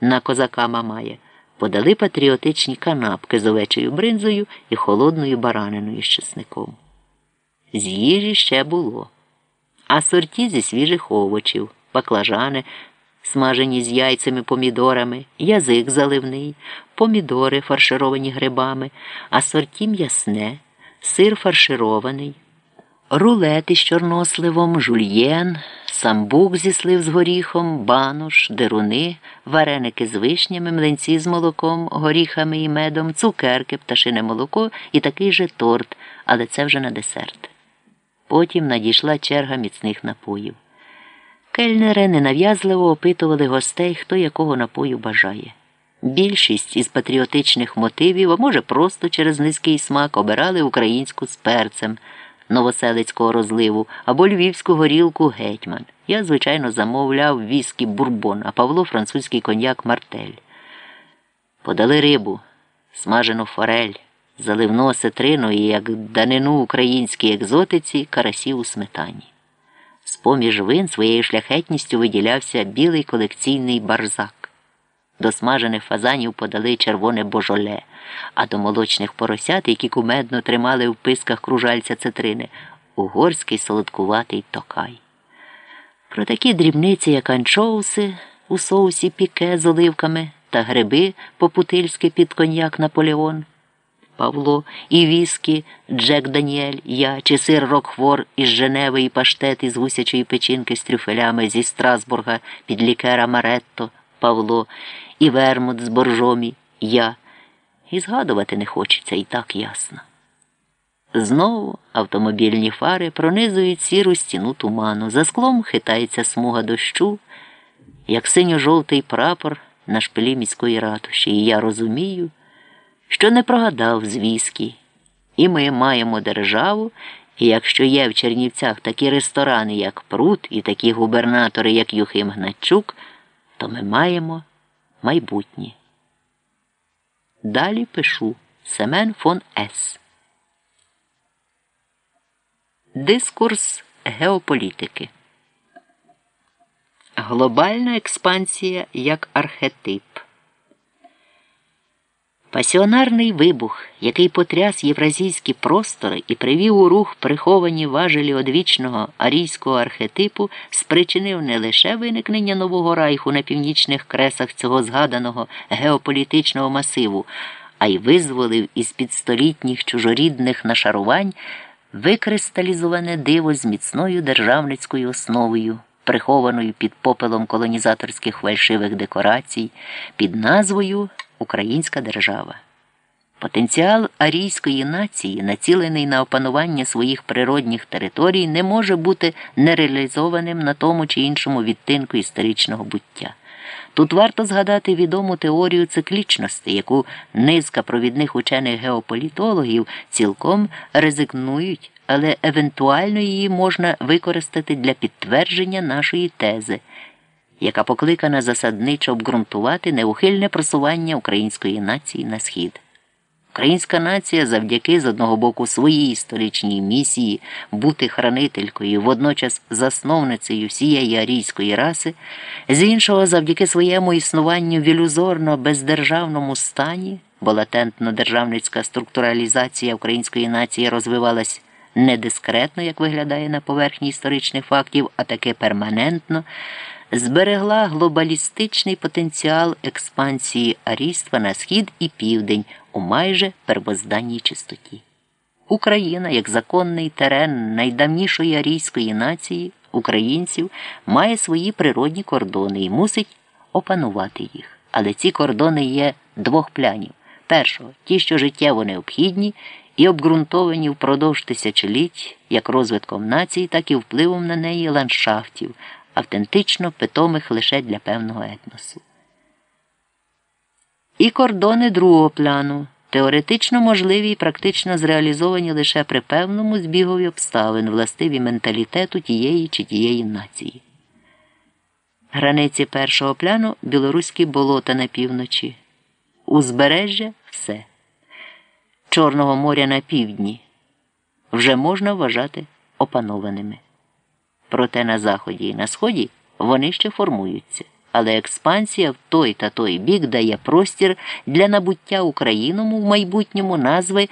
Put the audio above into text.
на козака Мамая, подали патріотичні канапки з овечою бринзою і холодною бараниною з чесником. З їжі ще було, а сорті зі свіжих овочів, баклажани, смажені з яйцями, помідорами, язик заливний, помідори фаршировані грибами, а сорті м'ясне, сир фарширований, рулет із чорносливом, жульєн, самбук зі слив з горіхом, банош, деруни, вареники з вишнями, млинці з молоком, горіхами і медом, цукерки, пташине молоко і такий же торт, але це вже на десерт. Потім надійшла черга міцних напоїв. Кельнери ненав'язливо опитували гостей, хто якого напою бажає. Більшість із патріотичних мотивів, а може, просто через низький смак обирали українську з перцем новоселицького розливу або львівську горілку гетьман. Я, звичайно, замовляв віскі бурбон, а Павло французький коньяк мартель. Подали рибу, смажену форель, заливно ситрину і як данину українській екзотиці карасів у сметані. З поміж вин своєю шляхетністю виділявся білий колекційний барзак. До смажених фазанів подали червоне божоле, а до молочних поросят, які кумедно тримали в писках кружальця цитрини, угорський солодкуватий токай. Про такі дрібниці, як анчоуси у соусі піке з оливками та гриби по-путильськи під коньяк Наполеон. Павло, і віскі, Джек Даніель, я чи сир Рокфор із Женеви і паштет із гусячої печінки з трюфелями зі Страсбурга під лікера Маретто, Павло, і Вермут з боржомі, я. І згадувати не хочеться і так ясно. Знову автомобільні фари пронизують сіру стіну туману. За склом хитається смуга дощу, як синьо-жовтий прапор на шпилі міської ратуші. І я розумію що не прогадав звістки. І ми маємо державу, і якщо є в Чернівцях такі ресторани, як Прут, і такі губернатори, як Юхим Гначук, то ми маємо майбутнє. Далі пишу Семен фон С. Дискурс геополітики. Глобальна експансія як архетип. Пасіонарний вибух, який потряс євразійські простори і привів у рух приховані важелі одвічного арійського архетипу, спричинив не лише виникнення нового райху на північних кресах цього згаданого геополітичного масиву, а й визволив із під столітніх чужорідних нашарувань викристалізоване диво з міцною державницькою основою. Прихованою під попелом колонізаторських фальшивих декорацій, під назвою Українська держава. Потенціал арійської нації, націлений на опанування своїх природних територій, не може бути нереалізованим на тому чи іншому відтинку історичного буття. Тут варто згадати відому теорію циклічності, яку низка провідних учених геополітологів цілком ризикнують, але евентуально її можна використати для підтвердження нашої тези яка покликана засадничо обґрунтувати неухильне просування української нації на схід. Українська нація завдяки з одного боку своїй історичній місії бути хранителькою, водночас засновницею всієї арійської раси, з іншого, завдяки своєму існуванню в ілюзорно бездержавному стані, бо латентно державницька структуралізація української нації розвивалась не дискретно, як виглядає на поверхні історичних фактів, а таки перманентно зберегла глобалістичний потенціал експансії арійства на схід і південь у майже первозданній чистоті. Україна, як законний терен найдавнішої арійської нації, українців, має свої природні кордони і мусить опанувати їх. Але ці кордони є двох плянів. Першого, ті, що життєво необхідні і обґрунтовані впродовж тисячоліть як розвитком нації, так і впливом на неї ландшафтів, автентично питомих лише для певного етносу. І кордони другого плану теоретично можливі і практично зреалізовані лише при певному збігові обставин, властиві менталітету тієї чи тієї нації. Границі першого плану білоруські болота на півночі, узбережжя все. Чорного моря на півдні вже можна вважати опанованими. Проте на заході і на сході вони ще формуються. але експансія в той та той бік дає простір для набуття Україному в майбутньому назви